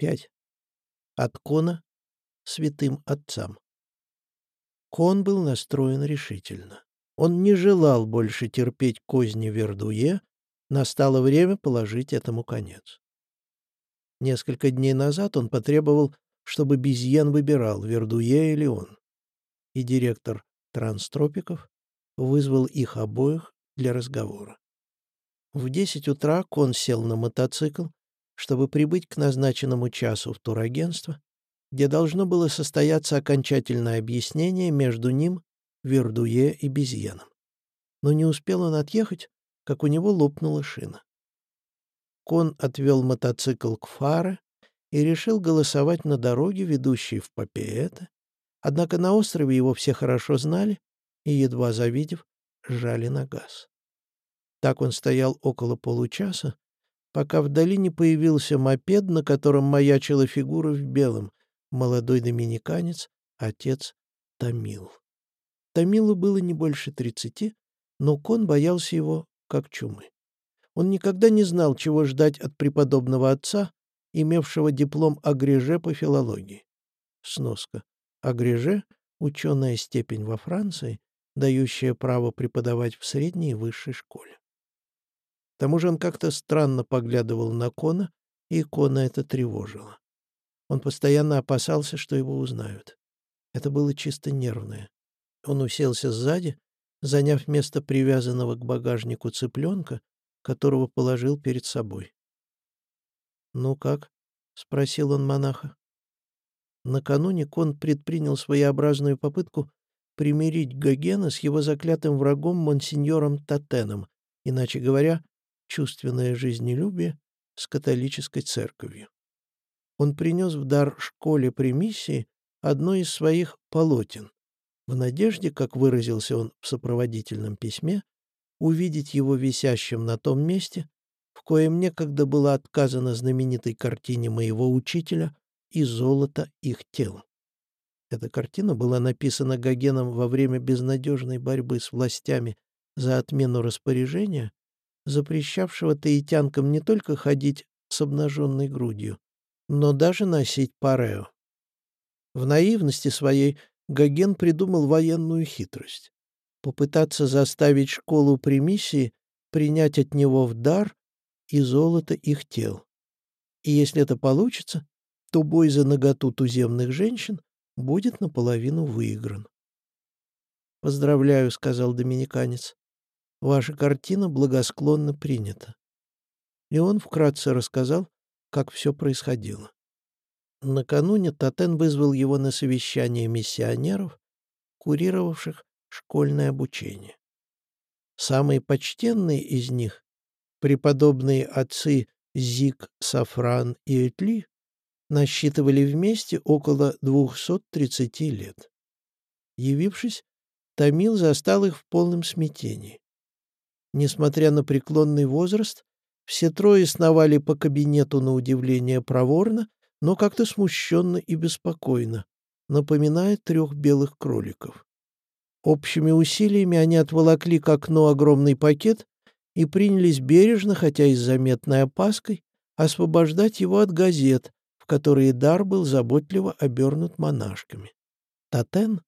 5. От Кона святым отцам. Кон был настроен решительно. Он не желал больше терпеть козни Вердуе, настало время положить этому конец. Несколько дней назад он потребовал, чтобы Безьен выбирал, Вердуе или он. И директор Транстропиков вызвал их обоих для разговора. В десять утра Кон сел на мотоцикл, чтобы прибыть к назначенному часу в турагентство, где должно было состояться окончательное объяснение между ним, Вердуе и Безьеном. Но не успел он отъехать, как у него лопнула шина. Кон отвел мотоцикл к фаре и решил голосовать на дороге, ведущей в Папиэте, однако на острове его все хорошо знали и, едва завидев, жали на газ. Так он стоял около получаса, пока вдали не появился мопед, на котором маячила фигура в белом, молодой доминиканец, отец Томил. Томилу было не больше тридцати, но Кон боялся его как чумы. Он никогда не знал, чего ждать от преподобного отца, имевшего диплом агреже по филологии. Сноска. Агреже — ученая степень во Франции, дающая право преподавать в средней и высшей школе. К тому же он как-то странно поглядывал на Кона, и Кона это тревожило. Он постоянно опасался, что его узнают. Это было чисто нервное. Он уселся сзади, заняв место привязанного к багажнику цыпленка, которого положил перед собой. «Ну как?» — спросил он монаха. Накануне Кон предпринял своеобразную попытку примирить Гогена с его заклятым врагом монсеньором Татеном, иначе говоря, чувственное жизнелюбие с католической церковью. Он принес в дар школе при миссии одно из своих полотен, в надежде, как выразился он в сопроводительном письме, увидеть его висящим на том месте, в коем некогда было отказано знаменитой картине моего учителя и золото их тел. Эта картина была написана Гогеном во время безнадежной борьбы с властями за отмену распоряжения, запрещавшего таитянкам не только ходить с обнаженной грудью, но даже носить парео. В наивности своей Гоген придумал военную хитрость. Попытаться заставить школу при миссии принять от него в дар и золото их тел. И если это получится, то бой за наготу туземных женщин будет наполовину выигран. «Поздравляю», — сказал доминиканец. Ваша картина благосклонно принята». И он вкратце рассказал, как все происходило. Накануне Татен вызвал его на совещание миссионеров, курировавших школьное обучение. Самые почтенные из них, преподобные отцы Зик, Сафран и Этли, насчитывали вместе около 230 лет. Явившись, Томил застал их в полном смятении. Несмотря на преклонный возраст, все трое сновали по кабинету на удивление проворно, но как-то смущенно и беспокойно, напоминая трех белых кроликов. Общими усилиями они отволокли к окну огромный пакет и принялись бережно, хотя и с заметной опаской, освобождать его от газет, в которые дар был заботливо обернут монашками. Татен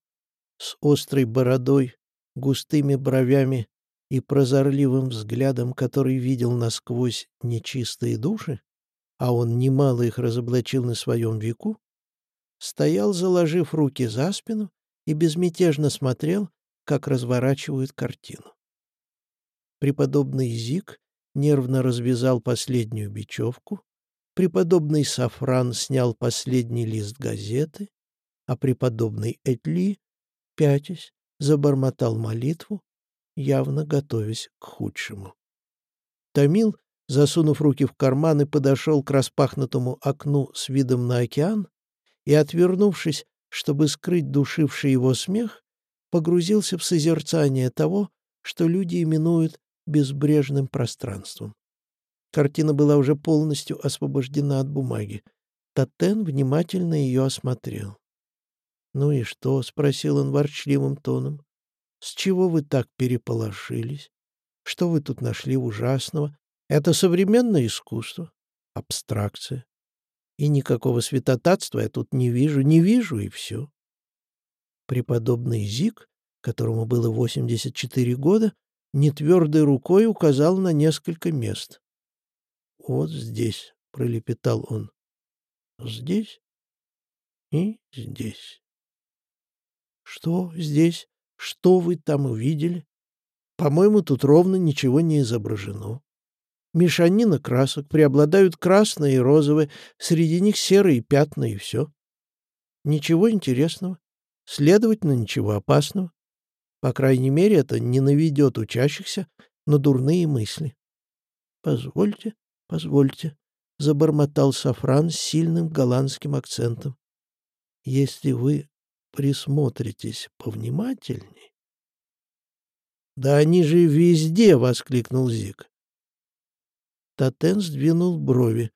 с острой бородой, густыми бровями и прозорливым взглядом, который видел насквозь нечистые души, а он немало их разоблачил на своем веку, стоял, заложив руки за спину, и безмятежно смотрел, как разворачивают картину. Преподобный Зик нервно развязал последнюю бечевку, преподобный Сафран снял последний лист газеты, а преподобный Этли, пятясь, забормотал молитву, явно готовясь к худшему. Томил, засунув руки в карманы, подошел к распахнутому окну с видом на океан и, отвернувшись, чтобы скрыть душивший его смех, погрузился в созерцание того, что люди именуют безбрежным пространством. Картина была уже полностью освобождена от бумаги. Татен внимательно ее осмотрел. «Ну и что?» — спросил он ворчливым тоном. С чего вы так переполошились? Что вы тут нашли ужасного? Это современное искусство, абстракция. И никакого святотатства я тут не вижу, не вижу, и все. Преподобный Зик, которому было 84 года, нетвердой рукой указал на несколько мест. «Вот здесь», — пролепетал он, — «здесь и здесь». «Что здесь? Что вы там увидели? По-моему, тут ровно ничего не изображено. Мешанина красок, преобладают красные и розовые, среди них серые пятна и все. Ничего интересного, следовательно, ничего опасного. По крайней мере, это не наведет учащихся на дурные мысли. «Позвольте, позвольте», — забормотал Сафран с сильным голландским акцентом. «Если вы присмотритесь повнимательней...» «Да они же везде!» — воскликнул Зик. Татен сдвинул брови.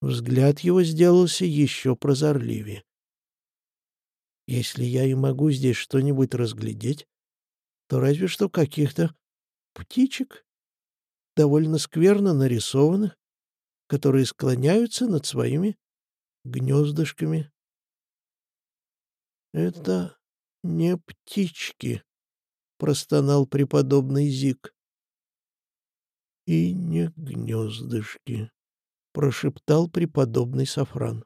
Взгляд его сделался еще прозорливее. «Если я и могу здесь что-нибудь разглядеть, то разве что каких-то птичек, довольно скверно нарисованных, которые склоняются над своими гнездышками. «Это не птички», — простонал преподобный Зик и не гнездышки», — прошептал преподобный Сафран.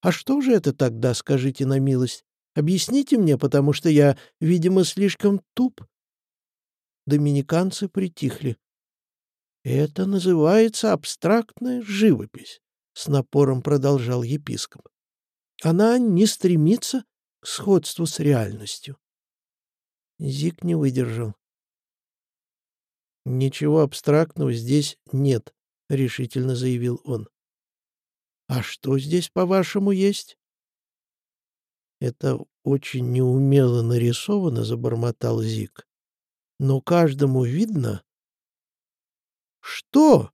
«А что же это тогда, скажите на милость? Объясните мне, потому что я, видимо, слишком туп». Доминиканцы притихли. «Это называется абстрактная живопись», — с напором продолжал епископ. «Она не стремится сходству с реальностью». Зик не выдержал. «Ничего абстрактного здесь нет», — решительно заявил он. «А что здесь, по-вашему, есть?» «Это очень неумело нарисовано», — забормотал Зик. «Но каждому видно...» «Что?»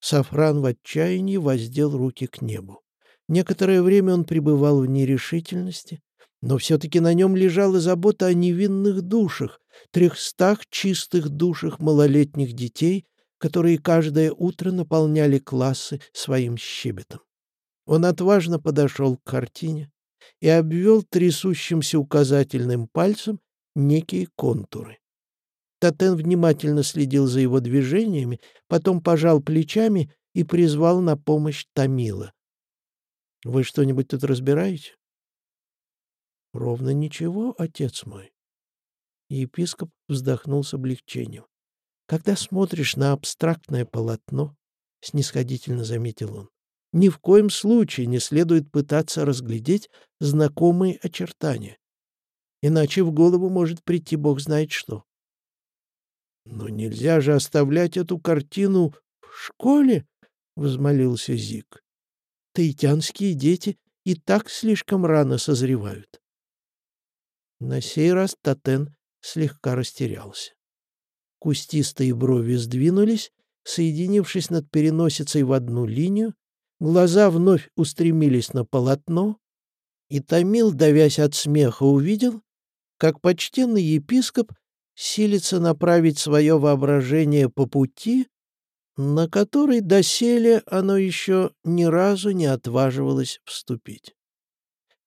Сафран в отчаянии воздел руки к небу. Некоторое время он пребывал в нерешительности, но все-таки на нем лежала забота о невинных душах, трехстах чистых душах малолетних детей, которые каждое утро наполняли классы своим щебетом. Он отважно подошел к картине и обвел трясущимся указательным пальцем некие контуры. Татен внимательно следил за его движениями, потом пожал плечами и призвал на помощь Тамила. «Вы что-нибудь тут разбираете?» Ровно ничего, отец мой. Епископ вздохнул с облегчением. Когда смотришь на абстрактное полотно, снисходительно заметил он, ни в коем случае не следует пытаться разглядеть знакомые очертания. Иначе в голову может прийти бог знает что. «Но нельзя же оставлять эту картину в школе!» — взмолился Зик. «Таитянские дети и так слишком рано созревают. На сей раз Татен слегка растерялся. Кустистые брови сдвинулись, соединившись над переносицей в одну линию, глаза вновь устремились на полотно, и Томил, давясь от смеха, увидел, как почтенный епископ силится направить свое воображение по пути, на который доселе оно еще ни разу не отваживалось вступить.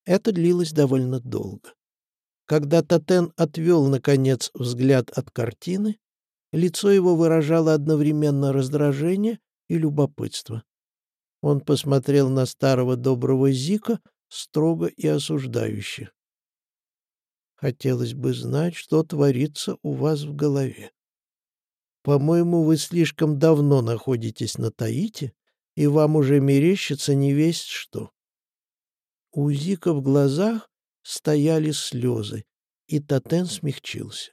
Это длилось довольно долго. Когда Татен отвел, наконец, взгляд от картины, лицо его выражало одновременно раздражение и любопытство. Он посмотрел на старого доброго Зика строго и осуждающе. «Хотелось бы знать, что творится у вас в голове. По-моему, вы слишком давно находитесь на Таите, и вам уже мерещится не весть что». У Зика в глазах стояли слезы, и Татен смягчился.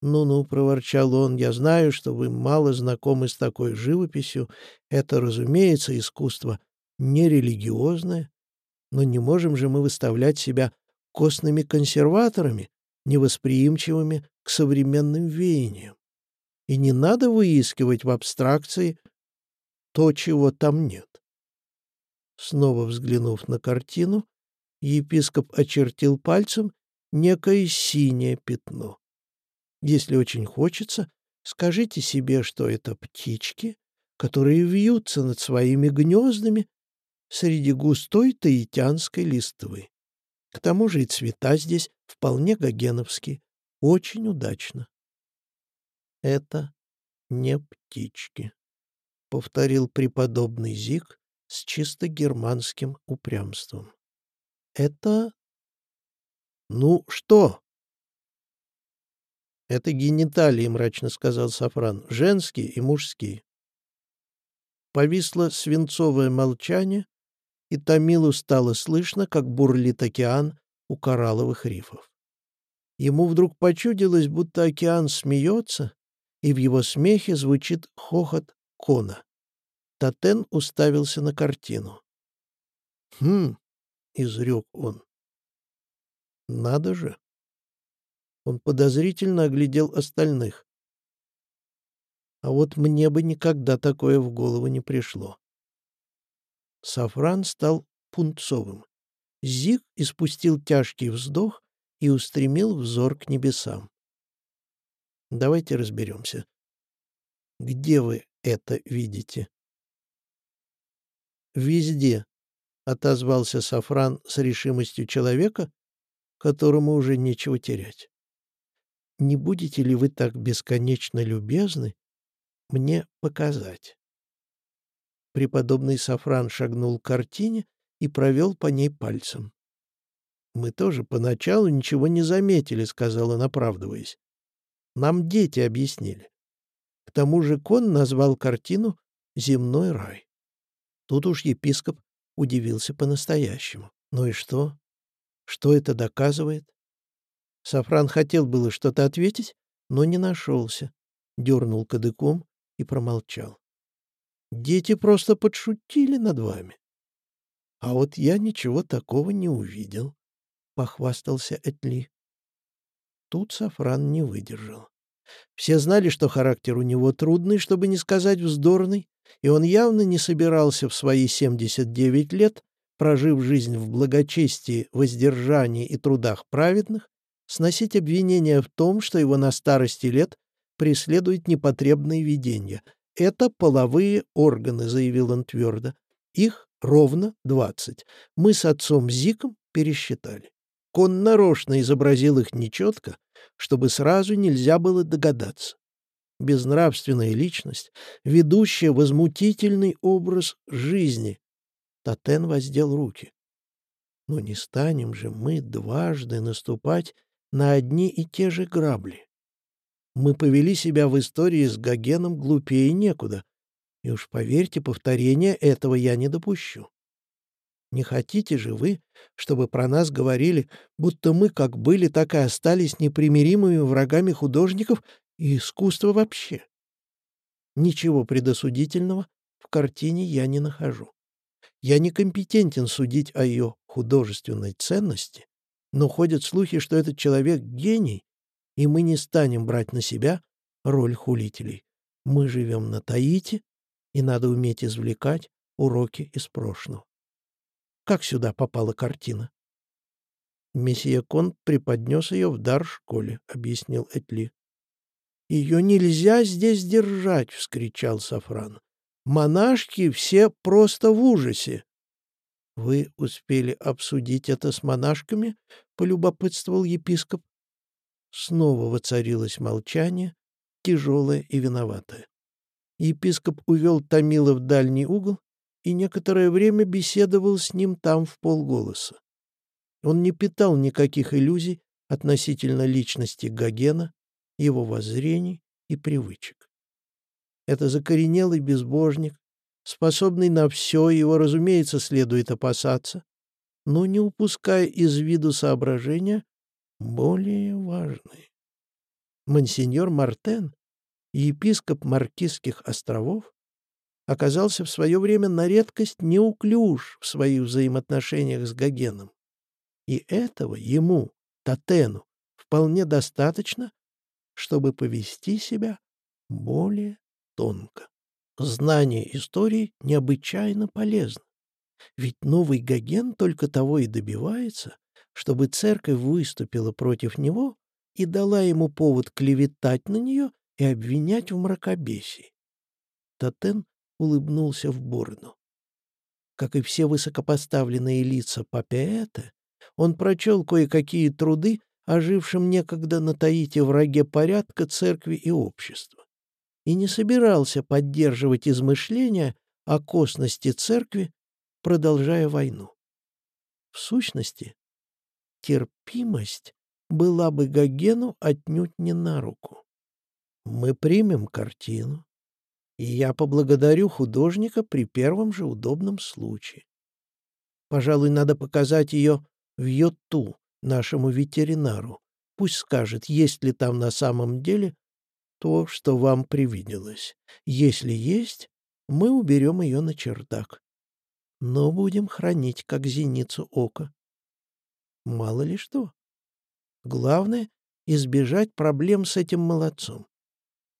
«Ну-ну», — проворчал он, — «я знаю, что вы мало знакомы с такой живописью. Это, разумеется, искусство нерелигиозное, но не можем же мы выставлять себя костными консерваторами, невосприимчивыми к современным веяниям. И не надо выискивать в абстракции то, чего там нет». Снова взглянув на картину, епископ очертил пальцем некое синее пятно. Если очень хочется, скажите себе, что это птички, которые вьются над своими гнездами среди густой таитянской листвы. К тому же и цвета здесь вполне гогеновские. Очень удачно. Это не птички, — повторил преподобный Зик с чисто германским упрямством. Это... Ну, что? Это гениталии, — мрачно сказал Сафран, — женские и мужские. Повисло свинцовое молчание, и Томилу стало слышно, как бурлит океан у коралловых рифов. Ему вдруг почудилось, будто океан смеется, и в его смехе звучит хохот Кона. Татен уставился на картину. «Хм!» — изрек он. «Надо же!» Он подозрительно оглядел остальных. А вот мне бы никогда такое в голову не пришло. Сафран стал пунцовым. Зиг испустил тяжкий вздох и устремил взор к небесам. Давайте разберемся. Где вы это видите? Везде, — отозвался Сафран с решимостью человека, которому уже нечего терять. Не будете ли вы так бесконечно любезны мне показать? Преподобный Сафран шагнул к картине и провел по ней пальцем. «Мы тоже поначалу ничего не заметили», — сказал он. «Нам дети объяснили. К тому же Кон назвал картину «Земной рай». Тут уж епископ удивился по-настоящему. Ну и что? Что это доказывает? Сафран хотел было что-то ответить, но не нашелся. Дернул кадыком и промолчал. Дети просто подшутили над вами. А вот я ничего такого не увидел, — похвастался Этли. Тут Сафран не выдержал. Все знали, что характер у него трудный, чтобы не сказать вздорный, и он явно не собирался в свои 79 лет, прожив жизнь в благочестии, воздержании и трудах праведных, сносить обвинения в том, что его на старости лет преследует непотребные видения — это половые органы, заявил он твердо. Их ровно двадцать. Мы с отцом Зиком пересчитали. Кон нарочно изобразил их нечетко, чтобы сразу нельзя было догадаться. Безнравственная личность, ведущая возмутительный образ жизни. Татен воздел руки. Но не станем же мы дважды наступать на одни и те же грабли. Мы повели себя в истории с Гогеном глупее некуда. И уж поверьте, повторения этого я не допущу. Не хотите же вы, чтобы про нас говорили, будто мы как были, так и остались непримиримыми врагами художников и искусства вообще? Ничего предосудительного в картине я не нахожу. Я некомпетентен судить о ее художественной ценности, но ходят слухи, что этот человек — гений, и мы не станем брать на себя роль хулителей. Мы живем на Таити, и надо уметь извлекать уроки из прошлого. Как сюда попала картина? Месье Конт преподнес ее в дар школе, — объяснил Этли. «Ее нельзя здесь держать!» — вскричал Сафран. «Монашки все просто в ужасе!» «Вы успели обсудить это с монашками?» — полюбопытствовал епископ. Снова воцарилось молчание, тяжелое и виноватое. Епископ увел Томила в дальний угол и некоторое время беседовал с ним там в полголоса. Он не питал никаких иллюзий относительно личности Гогена, его воззрений и привычек. Это закоренелый безбожник, способный на все, его, разумеется, следует опасаться, но не упуская из виду соображения, более важные. Монсеньор Мартен, епископ Маркизских островов, оказался в свое время на редкость неуклюж в своих взаимоотношениях с Гогеном. И этого ему, Татену, вполне достаточно, чтобы повести себя более тонко. Знание истории необычайно полезно. Ведь новый Гоген только того и добивается, чтобы церковь выступила против него и дала ему повод клеветать на нее и обвинять в мракобесии. Татен улыбнулся в бороду. Как и все высокопоставленные лица Папиэта, он прочел кое-какие труды о жившем некогда на Таите враге порядка церкви и общества и не собирался поддерживать измышления о косности церкви, продолжая войну. В сущности, терпимость была бы Гогену отнюдь не на руку. Мы примем картину, и я поблагодарю художника при первом же удобном случае. Пожалуй, надо показать ее в Йоту, нашему ветеринару. Пусть скажет, есть ли там на самом деле то, что вам привиделось. Если есть, мы уберем ее на чердак. Но будем хранить, как зеницу ока. Мало ли что. Главное — избежать проблем с этим молодцом.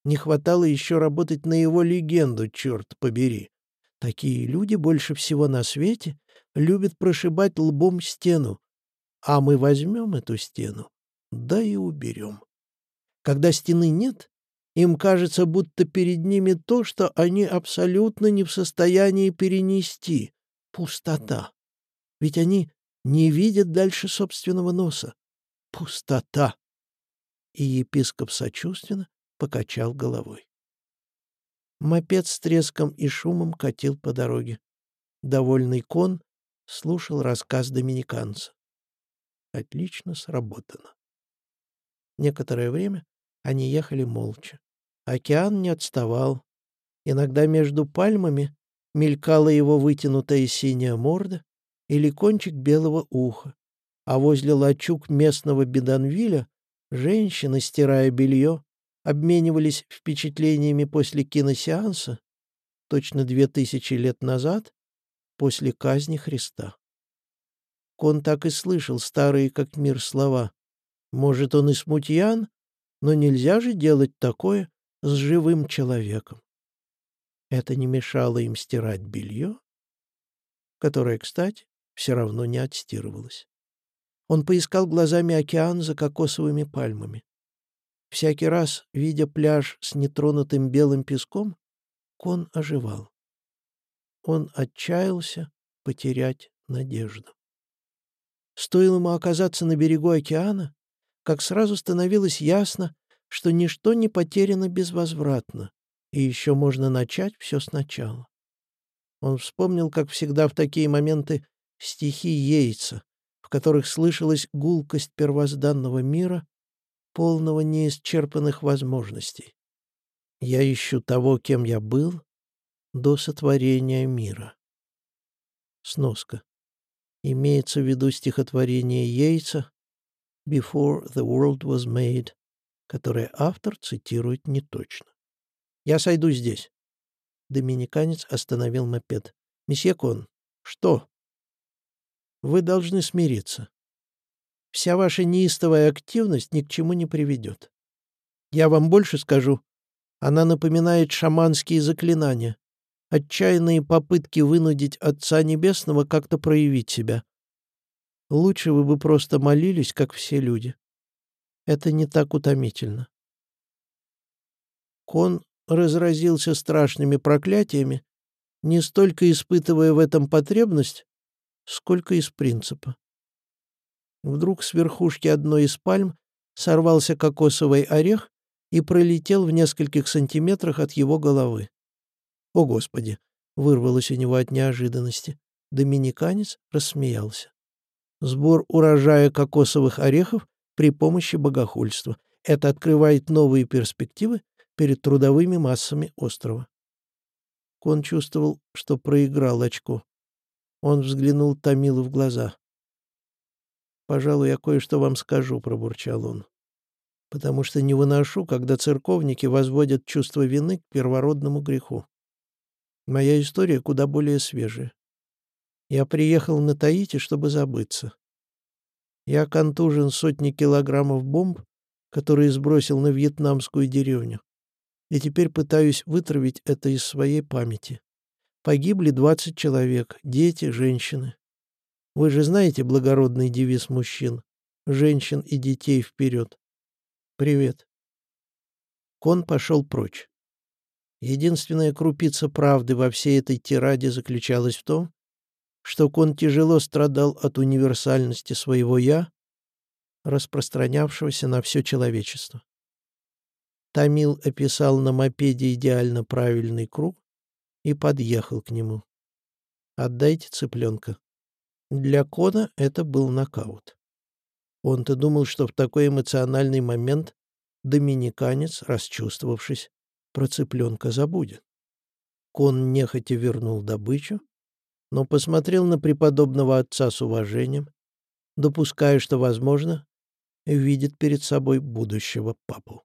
Не хватало еще работать на его легенду, черт побери. Такие люди больше всего на свете любят прошибать лбом стену, а мы возьмем эту стену, да и уберем. Когда стены нет, им кажется, будто перед ними то, что они абсолютно не в состоянии перенести — пустота. Ведь они не видят дальше собственного носа. Пустота. И епископ сочувственно покачал головой. Мопед с треском и шумом катил по дороге. Довольный кон слушал рассказ доминиканца. Отлично сработано. Некоторое время они ехали молча. Океан не отставал. Иногда между пальмами мелькала его вытянутая синяя морда или кончик белого уха, а возле лачуг местного Беданвиля женщины, стирая белье, обменивались впечатлениями после киносеанса, точно две тысячи лет назад, после казни Христа. Кон так и слышал старые как мир слова. Может, он и смутьян, но нельзя же делать такое с живым человеком. Это не мешало им стирать белье, которое, кстати, все равно не отстирывалось. Он поискал глазами океан за кокосовыми пальмами. Всякий раз, видя пляж с нетронутым белым песком, Кон оживал. Он отчаялся потерять надежду. Стоило ему оказаться на берегу океана, как сразу становилось ясно, что ничто не потеряно безвозвратно, и еще можно начать все сначала. Он вспомнил, как всегда в такие моменты, стихи Ейца, в которых слышалась гулкость первозданного мира, полного неисчерпанных возможностей. Я ищу того, кем я был, до сотворения мира. Сноска. Имеется в виду стихотворение Йейтса «Before the world was made», которое автор цитирует неточно. «Я сойду здесь». Доминиканец остановил мопед. «Месье Кон, что?» «Вы должны смириться. Вся ваша неистовая активность ни к чему не приведет. Я вам больше скажу. Она напоминает шаманские заклинания отчаянные попытки вынудить Отца Небесного как-то проявить себя. Лучше вы бы просто молились, как все люди. Это не так утомительно. Кон разразился страшными проклятиями, не столько испытывая в этом потребность, сколько из принципа. Вдруг с верхушки одной из пальм сорвался кокосовый орех и пролетел в нескольких сантиметрах от его головы. «О, Господи!» — вырвалось у него от неожиданности. Доминиканец рассмеялся. Сбор урожая кокосовых орехов при помощи богохульства. Это открывает новые перспективы перед трудовыми массами острова. Кон чувствовал, что проиграл очко. Он взглянул Томилу в глаза. «Пожалуй, я кое-что вам скажу», — пробурчал он. «Потому что не выношу, когда церковники возводят чувство вины к первородному греху. Моя история куда более свежая. Я приехал на Таити, чтобы забыться. Я контужен сотни килограммов бомб, которые сбросил на вьетнамскую деревню. И теперь пытаюсь вытравить это из своей памяти. Погибли 20 человек, дети, женщины. Вы же знаете благородный девиз мужчин «Женщин и детей вперед». Привет. Кон пошел прочь. Единственная крупица правды во всей этой тираде заключалась в том, что Кон тяжело страдал от универсальности своего «я», распространявшегося на все человечество. Тамил описал на мопеде идеально правильный круг и подъехал к нему. «Отдайте цыпленка». Для Кона это был нокаут. Он-то думал, что в такой эмоциональный момент доминиканец, расчувствовавшись, про цыпленка забудет. Кон нехотя вернул добычу, но посмотрел на преподобного отца с уважением, допуская, что, возможно, видит перед собой будущего папу.